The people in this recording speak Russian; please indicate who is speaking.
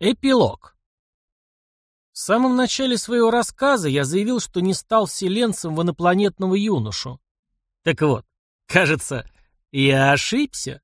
Speaker 1: Эпилог. В самом начале своего рассказа я заявил, что не стал вселенцем в инопланетного юношу. Так вот, кажется, я ошибся.